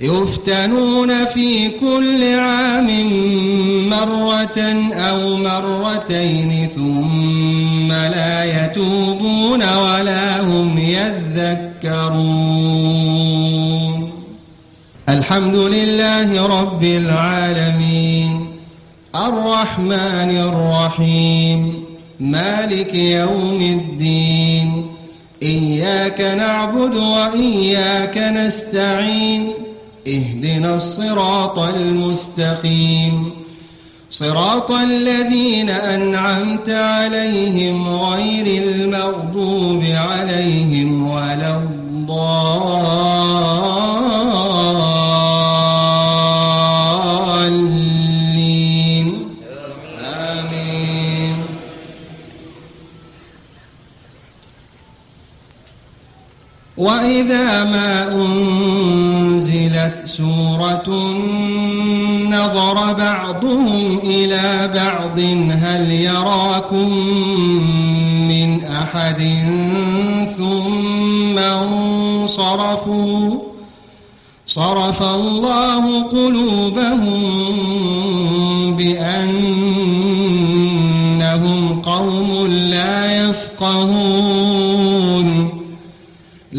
يفتنون في كل عام مرة أو مرتين ثم لا يتوبون ولا هم يذكرون. الحمد لله رب العالمين. الرحمن الرحيم. مالك يوم الدين. إياك نعبد وإياك نستعين. اهدنا الصراط المستقيم. صراط الذين أنعمت عليهم غير المغضوب عليهم ولا الضالين. آمين. وإذا ما أنزلت سورة نظر بعضهم إلى بعض هل يراكم من أحد؟ ثم انصرفوا صرف الله قلوبهم بأنهم